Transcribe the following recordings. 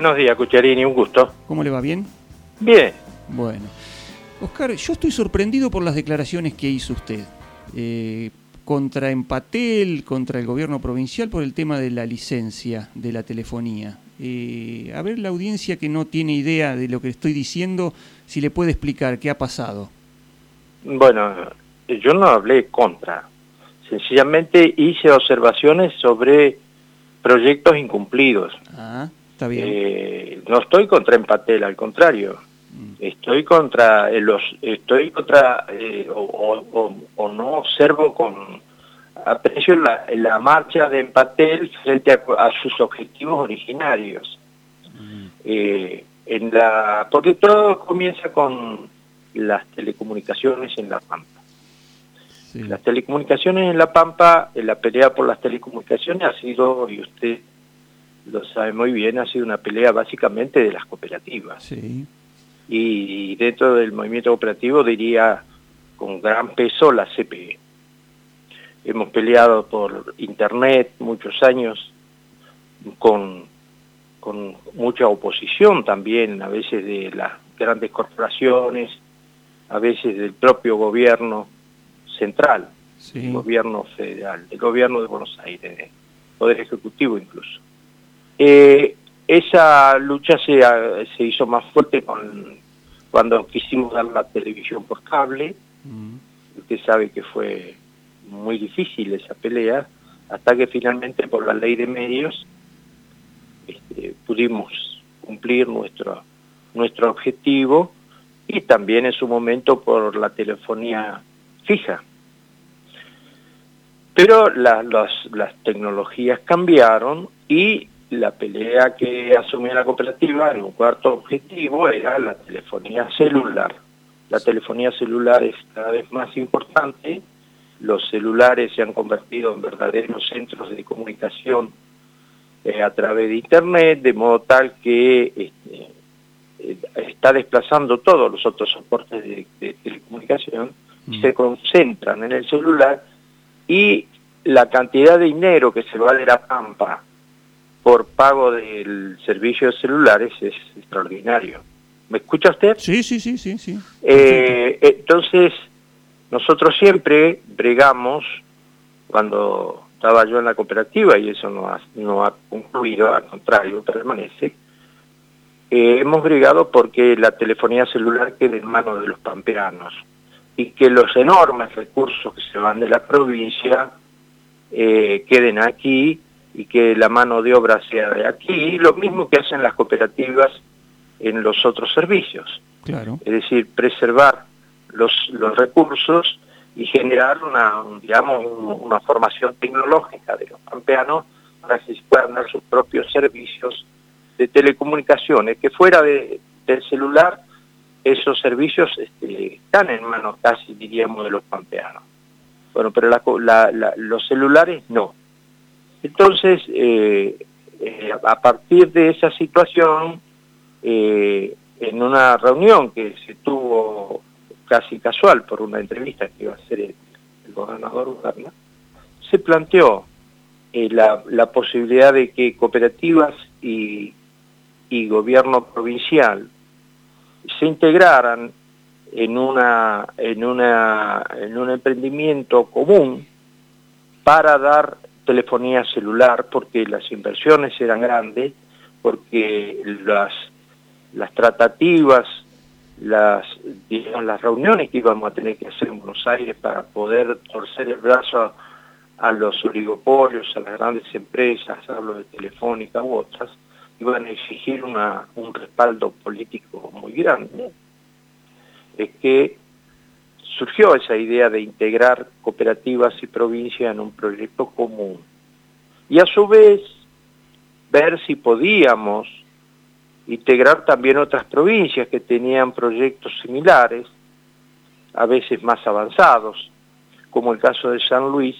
buenos días, Cucharini, un gusto. ¿Cómo le va? ¿Bien? Bien. Bueno. Oscar, yo estoy sorprendido por las declaraciones que hizo usted. Eh, contra Empatel, contra el gobierno provincial por el tema de la licencia de la telefonía. Eh, a ver la audiencia que no tiene idea de lo que estoy diciendo, si le puede explicar qué ha pasado. Bueno, yo no hablé contra, sencillamente hice observaciones sobre proyectos incumplidos. Ah, está bien. Eh, no estoy contra Empatel, al contrario. Mm. Estoy contra eh, los, estoy contra eh, o, no observo con aprecio la, la marcha de Empatel frente a, sus objetivos originarios. Mm. en la, porque todo comienza con las telecomunicaciones en La Pampa. Las telecomunicaciones en La Pampa, la pelea por las telecomunicaciones ha sido, y usted lo sabe muy bien, ha sido una pelea básicamente de las cooperativas. Y, dentro del movimiento cooperativo diría con gran peso la CPE. Hemos peleado por Internet muchos años, con, con mucha oposición también, a veces de las grandes corporaciones, a veces del propio gobierno central, el gobierno federal, el gobierno de Buenos Aires, el Poder Ejecutivo incluso. Eh, esa lucha se, se, hizo más fuerte con, cuando quisimos dar la televisión por cable. Mm. Usted sabe que fue muy difícil esa pelea, hasta que finalmente por la ley de medios este, pudimos cumplir nuestro, nuestro objetivo y también en su momento por la telefonía fija. Pero las, las tecnologías cambiaron y la pelea que asumió la cooperativa en un cuarto objetivo era la telefonía celular. La telefonía celular es cada vez más importante, los celulares se han convertido en verdaderos centros de comunicación eh, a través de Internet, de modo tal que este, eh, está desplazando todos los otros soportes de, telecomunicación y mm. se concentran en el celular y la cantidad de dinero que se va de la Pampa por pago del servicio de celulares es extraordinario. ¿Me escucha usted? Sí, sí, sí, sí. sí. Eh, entonces, nosotros siempre bregamos, cuando estaba yo en la cooperativa, y eso no ha, no ha concluido, al contrario, permanece, eh, hemos brigado porque la telefonía celular quede en manos de los pampeanos y que los enormes recursos que se van de la provincia eh, queden aquí y que la mano de obra sea de aquí, lo mismo que hacen las cooperativas en los otros servicios. Claro. Es decir, preservar los, los recursos y generar una, digamos, una formación tecnológica de los pampeanos para que puedan dar sus propios servicios de telecomunicaciones, que fuera de, del celular esos servicios este, están en manos casi, diríamos, de los pampeanos. Bueno, pero los celulares no. Entonces, eh, eh, a partir de esa situación, eh, en una reunión que se tuvo casi casual por una entrevista que iba a hacer el, gobernador Ugarna, se planteó la, la posibilidad de que cooperativas y y gobierno provincial se integraran en una en una en un emprendimiento común para dar telefonía celular porque las inversiones eran grandes porque las las tratativas las digamos, las reuniones que íbamos a tener que hacer en Buenos Aires para poder torcer el brazo a, los oligopolios, a las grandes empresas, hablo de Telefónica u otras, iban a exigir una, un respaldo político muy grande, es que surgió esa idea de integrar cooperativas y provincias en un proyecto común. Y a su vez, ver si podíamos integrar también otras provincias que tenían proyectos similares, a veces más avanzados, como el caso de San Luis,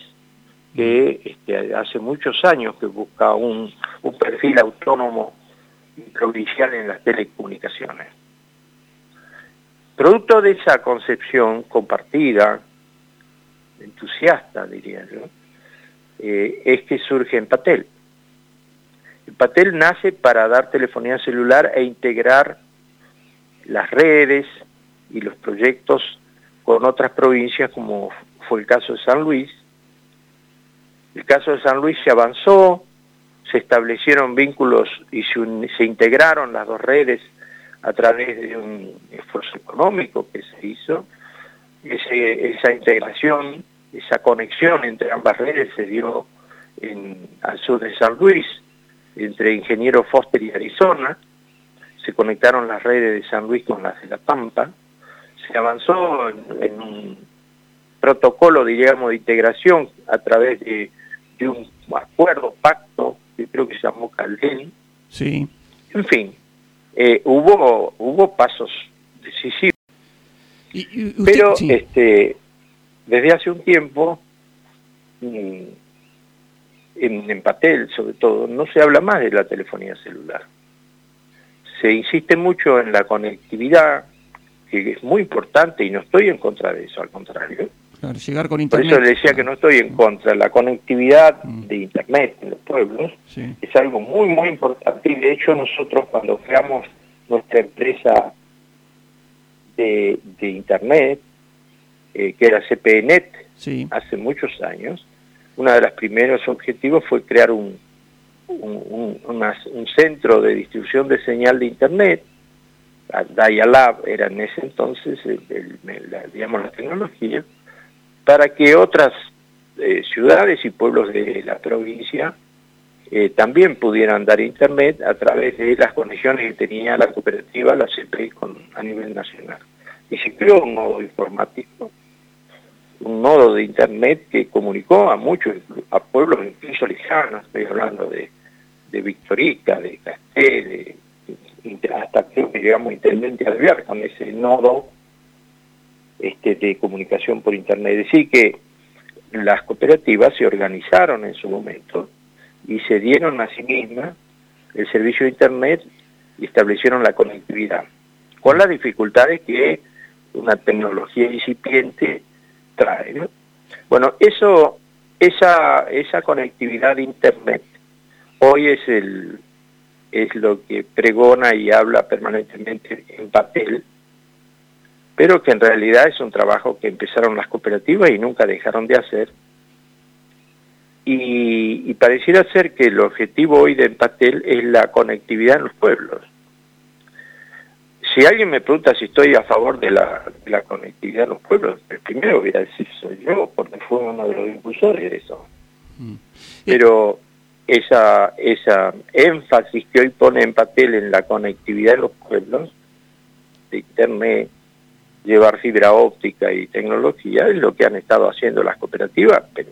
que este, hace muchos años que busca un, un perfil autónomo y provincial en las telecomunicaciones. Producto de esa concepción compartida, entusiasta diría yo, eh, es que surge Empatel. Empatel nace para dar telefonía celular e integrar las redes y los proyectos con otras provincias como fue el caso de San Luis. El caso de San Luis se avanzó, se establecieron vínculos y se, integraron las dos redes a través de un esfuerzo económico que se hizo. esa integración, esa conexión entre ambas redes se dio en, al sur de San Luis, entre Ingeniero Foster y Arizona, se conectaron las redes de San Luis con las de La Pampa, se avanzó en, un protocolo, digamos, de integración a través de, un acuerdo, pacto, que creo que se llamó Calden. Sí. En fin, eh, hubo, hubo pasos decisivos. Pero este, desde hace un tiempo, mm, en, en Patel sobre todo, no se habla más de la telefonía celular. Se insiste mucho en la conectividad, que es muy importante y no estoy en contra de eso, al contrario. Llegar con internet. Por eso le decía que no estoy en contra. La conectividad mm. de internet en los pueblos es algo muy, muy importante y de hecho nosotros cuando creamos nuestra empresa de, internet, eh, que era CPNet, hace muchos años, uno de los primeros objetivos fue crear un, un, un centro de distribución de señal de internet Dialab era en ese entonces, la, digamos, la tecnología, para que otras eh, ciudades y pueblos de la provincia eh, también pudieran dar internet a través de las conexiones que tenía la cooperativa, la CP, con, a nivel nacional. Y se creó un nodo informático, un nodo de internet que comunicó a muchos, a pueblos incluso lejanos, estoy hablando de, de Victorica, de Castel, de hasta creo que llegamos intendente Alvear con ese nodo este, de comunicación por internet. Es decir, que las cooperativas se organizaron en su momento y se dieron a sí mismas el servicio de internet y establecieron la conectividad, con las dificultades que una tecnología incipiente trae. Bueno, eso, esa, esa conectividad de internet hoy es el, es lo que pregona y habla permanentemente en papel, pero que en realidad es un trabajo que empezaron las cooperativas y nunca dejaron de hacer. Y, pareciera ser que el objetivo hoy de Empatel es la conectividad en los pueblos. Si alguien me pregunta si estoy a favor de la, conectividad en los pueblos, el primero voy a decir soy yo, porque fue uno de los impulsores de eso. Mm. Pero esa, esa énfasis que hoy pone en papel en la conectividad de los pueblos, de Internet, llevar fibra óptica y tecnología, es lo que han estado haciendo las cooperativas, pero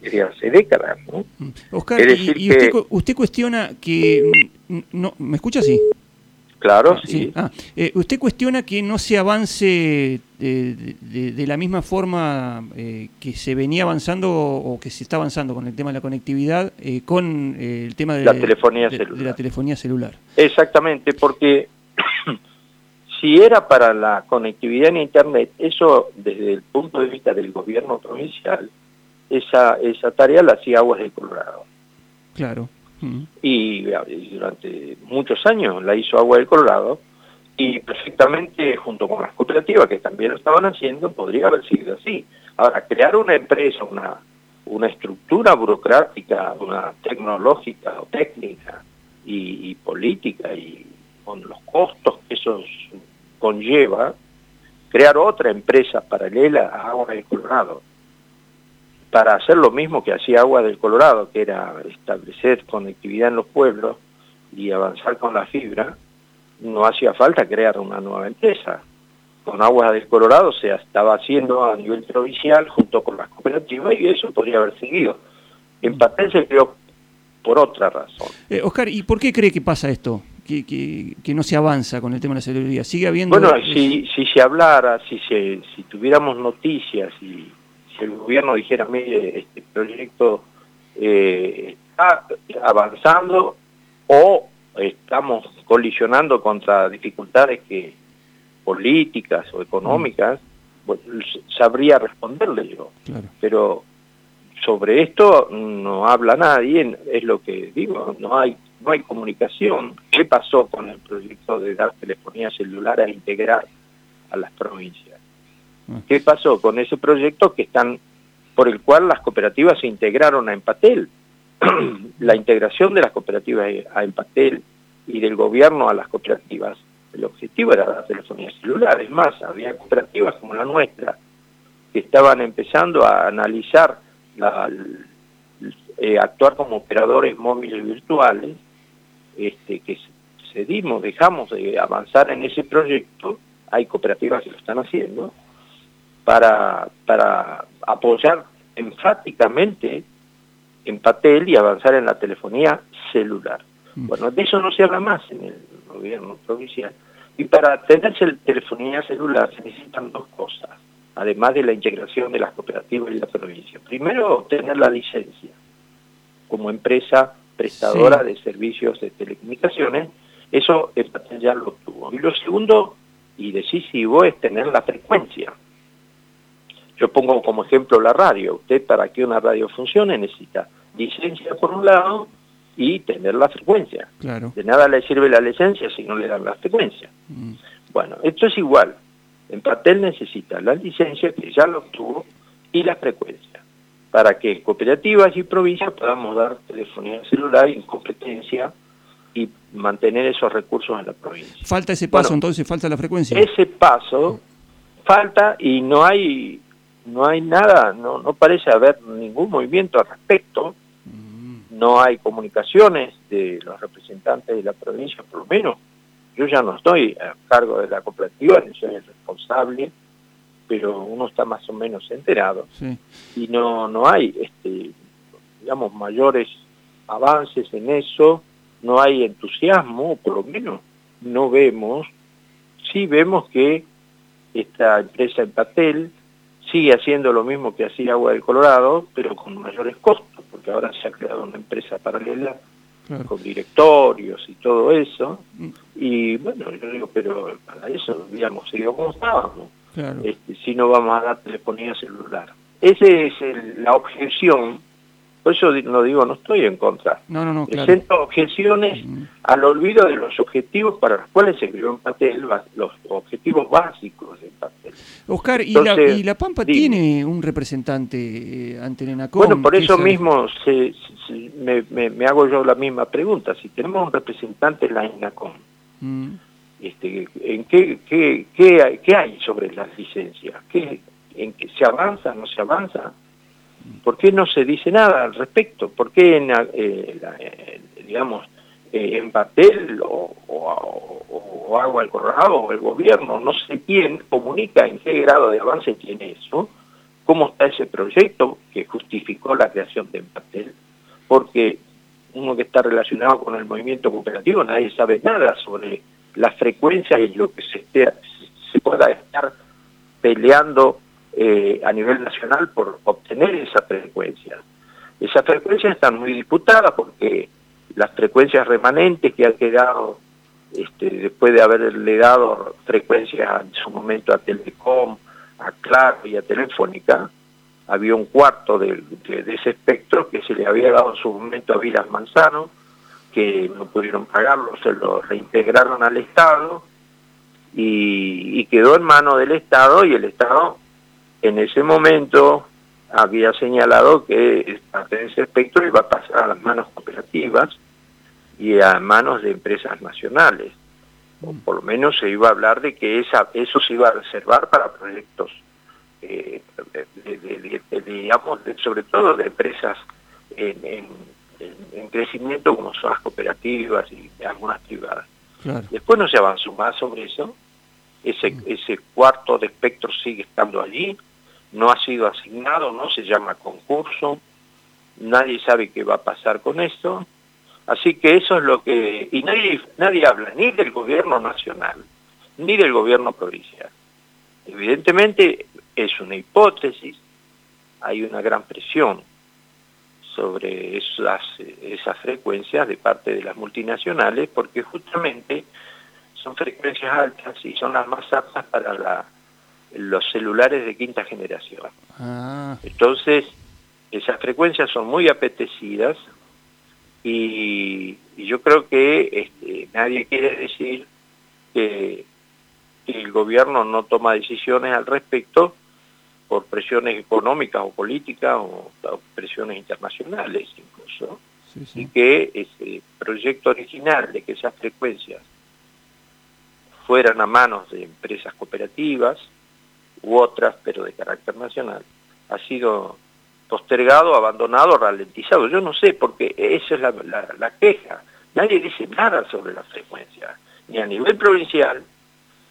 desde hace décadas. ¿no? Mm. Oscar, y, usted, cuestiona que... No, ¿Me escucha así? Claro, sí. Ah, eh, usted cuestiona que no se avance de, la misma forma eh, que se venía avanzando o que se está avanzando con el tema de la conectividad eh, con el tema de la, telefonía celular. de la telefonía celular. Exactamente, porque si era para la conectividad en Internet, eso desde el punto de vista del gobierno provincial, esa, esa tarea la hacía Aguas de Colorado. Claro y, durante muchos años la hizo Agua del Colorado y perfectamente junto con las cooperativas que también lo estaban haciendo podría haber sido así. Ahora, crear una empresa, una, una estructura burocrática, una tecnológica o técnica y, y política y con los costos que eso conlleva, crear otra empresa paralela a Agua del Colorado para hacer lo mismo que hacía Agua del Colorado, que era establecer conectividad en los pueblos y avanzar con la fibra, no hacía falta crear una nueva empresa. Con Aguas del Colorado se estaba haciendo a nivel provincial junto con las cooperativas y eso podría haber seguido. En papel se creó por otra razón. Eh, Oscar, ¿y por qué cree que pasa esto? Que, que, no se avanza con el tema de la seguridad. ¿Sigue habiendo...? Bueno, si, si se hablara, si, se, si tuviéramos noticias y el gobierno dijera, mire, este proyecto eh, está avanzando o estamos colisionando contra dificultades que políticas o económicas, sabría responderle yo. Pero sobre esto no habla nadie, es lo que digo, no hay no hay comunicación. ¿Qué pasó con el proyecto de dar telefonía celular a integrar a las provincias? Ah. ¿Qué pasó con ese proyecto que están por el cual las cooperativas se integraron a Empatel? la integración de las cooperativas a Empatel y del gobierno a las cooperativas, el objetivo era la telefonía celular. Es más, había cooperativas como la nuestra que estaban empezando a analizar, la, eh, actuar como operadores móviles virtuales, este, que cedimos, dejamos de avanzar en ese proyecto, hay cooperativas que lo están haciendo, para, para apoyar enfáticamente en Patel y avanzar en la telefonía celular. Mm. Bueno, de eso no se habla más en el gobierno provincial. Y para tener telefonía celular se necesitan dos cosas, además de la integración de las cooperativas y la provincia. Primero, obtener la licencia como empresa prestadora de servicios de telecomunicaciones, eso Patel ya lo obtuvo. Y lo segundo y decisivo es tener la frecuencia. Yo pongo como ejemplo la radio. Usted para que una radio funcione necesita licencia por un lado y tener la frecuencia. Claro. De nada le sirve la licencia si no le dan la frecuencia. Mm. Bueno, esto es igual. En Patel necesita la licencia, que ya lo obtuvo, y la frecuencia, para que cooperativas y provincias podamos dar telefonía celular en competencia y mantener esos recursos en la provincia. Falta ese paso, entonces falta la frecuencia. Ese paso falta y no hay no hay nada, no, no parece haber ningún movimiento al respecto, no hay comunicaciones de los representantes de la provincia, por lo menos. Yo ya no estoy a cargo de la cooperativa, ni soy el responsable, pero uno está más o menos enterado. Y no, no hay, este, digamos, mayores avances en eso, no hay entusiasmo, por lo menos no vemos, sí vemos que esta empresa en papel sigue haciendo lo mismo que hacía Agua del Colorado, pero con mayores costos, porque ahora se ha creado una empresa paralela con directorios y todo eso. Mm. Y bueno, yo digo, pero para eso, digamos, seguimos como estábamos. Este, si no vamos a dar telefonía celular. Esa es la objeción por eso no digo, no estoy en contra. No, no, no, Presento objeciones al olvido de los objetivos para los cuales se creó Empatel, los objetivos básicos de Empatel. Oscar, ¿y, la, Pampa tiene un representante eh, ante el ENACOM? Bueno, por eso mismo me, hago yo la misma pregunta. Si tenemos un representante en la ENACOM, mm. Este, ¿en qué, qué, qué, hay, sobre las licencias? ¿Qué, ¿En qué se avanza, no se avanza? ¿Por qué no se dice nada al respecto? ¿Por qué, en, eh, eh, digamos, eh, en papel o, o, Agua al Corrado o el gobierno, no sé quién, comunica en qué grado de avance tiene eso? ¿Cómo está ese proyecto que justificó la creación de Empatel? Porque uno que está relacionado con el movimiento cooperativo, nadie sabe nada sobre las frecuencias y lo que se, se pueda estar peleando eh, a nivel nacional por obtener esa frecuencia. Esas frecuencias están muy disputadas porque las frecuencias remanentes que han quedado este, después de haberle dado frecuencias en su momento a Telecom, a Claro y a Telefónica, había un cuarto de, ese espectro que se le había dado en su momento a Vilas Manzano, que no pudieron pagarlo, se lo reintegraron al Estado y, y quedó en manos del Estado y el Estado en ese momento había señalado que parte de ese espectro iba a pasar a las manos cooperativas y a manos de empresas nacionales. O por lo menos se iba a hablar de que esa, eso se iba a reservar para proyectos, eh, digamos, sobre todo de empresas en, crecimiento como son las cooperativas y algunas privadas. Después no se avanzó más sobre eso. Ese, ese cuarto de espectro sigue estando allí no ha sido asignado, no se llama concurso, nadie sabe qué va a pasar con esto, así que eso es lo que... y nadie, nadie habla ni del gobierno nacional, ni del gobierno provincial. Evidentemente es una hipótesis, hay una gran presión sobre esas, esas frecuencias de parte de las multinacionales, porque justamente son frecuencias altas y son las más aptas para la los celulares de quinta generación. Ah. Entonces, esas frecuencias son muy apetecidas y, y yo creo que este, nadie quiere decir que, el gobierno no toma decisiones al respecto por presiones económicas o políticas o, presiones internacionales incluso, y que ese proyecto original de que esas frecuencias fueran a manos de empresas cooperativas u otras, pero de carácter nacional, ha sido postergado, abandonado, ralentizado. Yo no sé, porque esa es la, queja. Nadie dice nada sobre la frecuencia, ni a nivel provincial,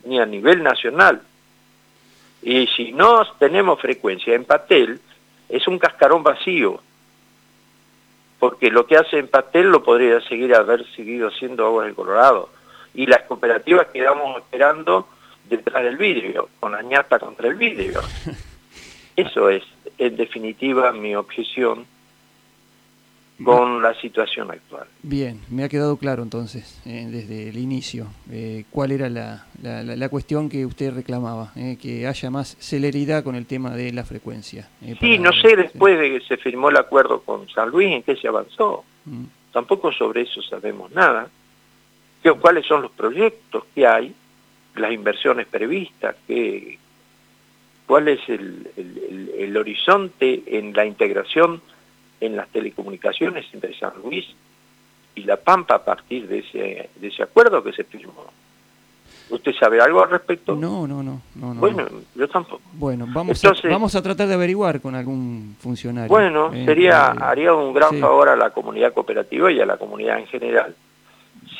ni a nivel nacional. Y si no tenemos frecuencia en Patel, es un cascarón vacío, porque lo que hace en Patel lo podría seguir haber seguido haciendo Aguas del Colorado. Y las cooperativas quedamos esperando detrás del vidrio, con añata contra el vidrio. Eso es, en definitiva, mi objeción con la situación actual. Bien, me ha quedado claro entonces, eh, desde el inicio, eh, cuál era la, la, cuestión que usted reclamaba, eh, que haya más celeridad con el tema de la frecuencia. sí, no sé después de que se firmó el acuerdo con San Luis en qué se avanzó. Mm. Tampoco sobre eso sabemos nada. ¿Cuáles son los proyectos que hay? Las inversiones previstas, que, cuál es el, horizonte en la integración en las telecomunicaciones entre San Luis y La Pampa a partir de ese, de ese acuerdo que se firmó. ¿Usted sabe algo al respecto? No, no, no. bueno, yo tampoco. Bueno, vamos, a, vamos a tratar de averiguar con algún funcionario. Bueno, eh, sería eh, haría un gran favor a la comunidad cooperativa y a la comunidad en general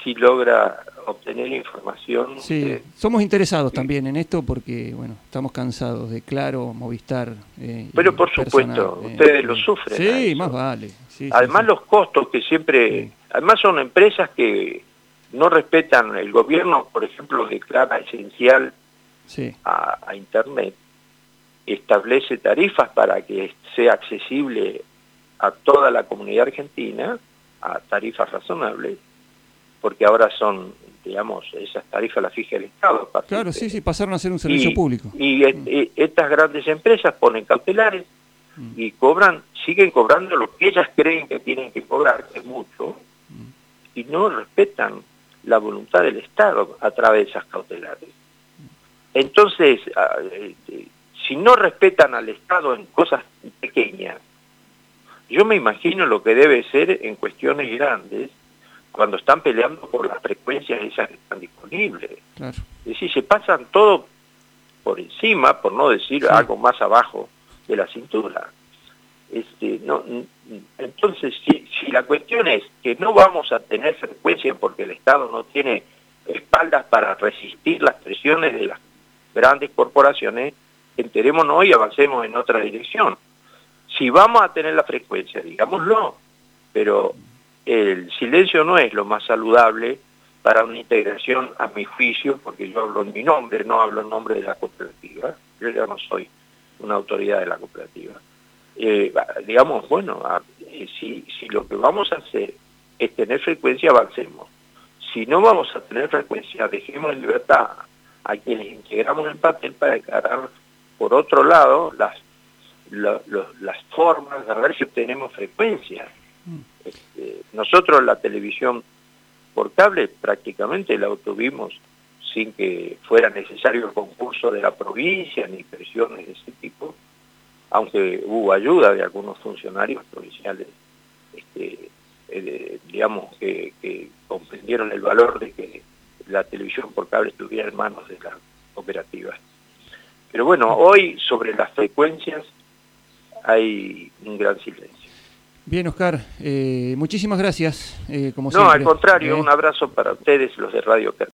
si logra obtener información. Sí, somos interesados también en esto porque, bueno, estamos cansados de Claro, Movistar. Eh, Pero por supuesto, eh, ustedes lo sufren. Sí, más vale. además los costos que siempre, además son empresas que no respetan, el gobierno, por ejemplo, declara esencial a, a Internet, establece tarifas para que sea accesible a toda la comunidad argentina, a tarifas razonables, porque ahora son, digamos, esas tarifas las fija el Estado. Claro, sí, sí, pasaron a ser un servicio público. Y, mm. estas grandes empresas ponen cautelares mm. y cobran, siguen cobrando lo que ellas creen que tienen que cobrar, que es mucho, mm. y no respetan la voluntad del Estado a través de esas cautelares. Entonces, ah, este, si no respetan al Estado en cosas pequeñas, yo me imagino lo que debe ser en cuestiones grandes, cuando están peleando por las frecuencias esas que están disponibles. Es decir, se pasan todo por encima, por no decir algo más abajo de la cintura. Este, no, entonces, si, si la cuestión es que no vamos a tener frecuencia porque el Estado no tiene espaldas para resistir las presiones de las grandes corporaciones, enterémonos y avancemos en otra dirección. Si vamos a tener la frecuencia, digámoslo, pero el silencio no es lo más saludable para una integración a mi juicio, porque yo hablo en mi nombre, no hablo en nombre de la cooperativa, yo ya no soy una autoridad de la cooperativa. Eh, digamos, bueno, eh, si, si lo que vamos a hacer es tener frecuencia, avancemos. Si no vamos a tener frecuencia, dejemos en libertad a quienes integramos el papel para encarar, por otro lado, las, las formas de ver si obtenemos frecuencia. Este, nosotros la televisión por cable prácticamente la obtuvimos sin que fuera necesario el concurso de la provincia ni presiones de ese tipo, aunque hubo ayuda de algunos funcionarios provinciales, este, eh, digamos, que, que, comprendieron el valor de que la televisión por cable estuviera en manos de las cooperativas. Pero bueno, hoy sobre las frecuencias hay un gran silencio. Bien, Oscar, eh, muchísimas gracias, eh, como no, al contrario, eh. un abrazo para ustedes, los de Radio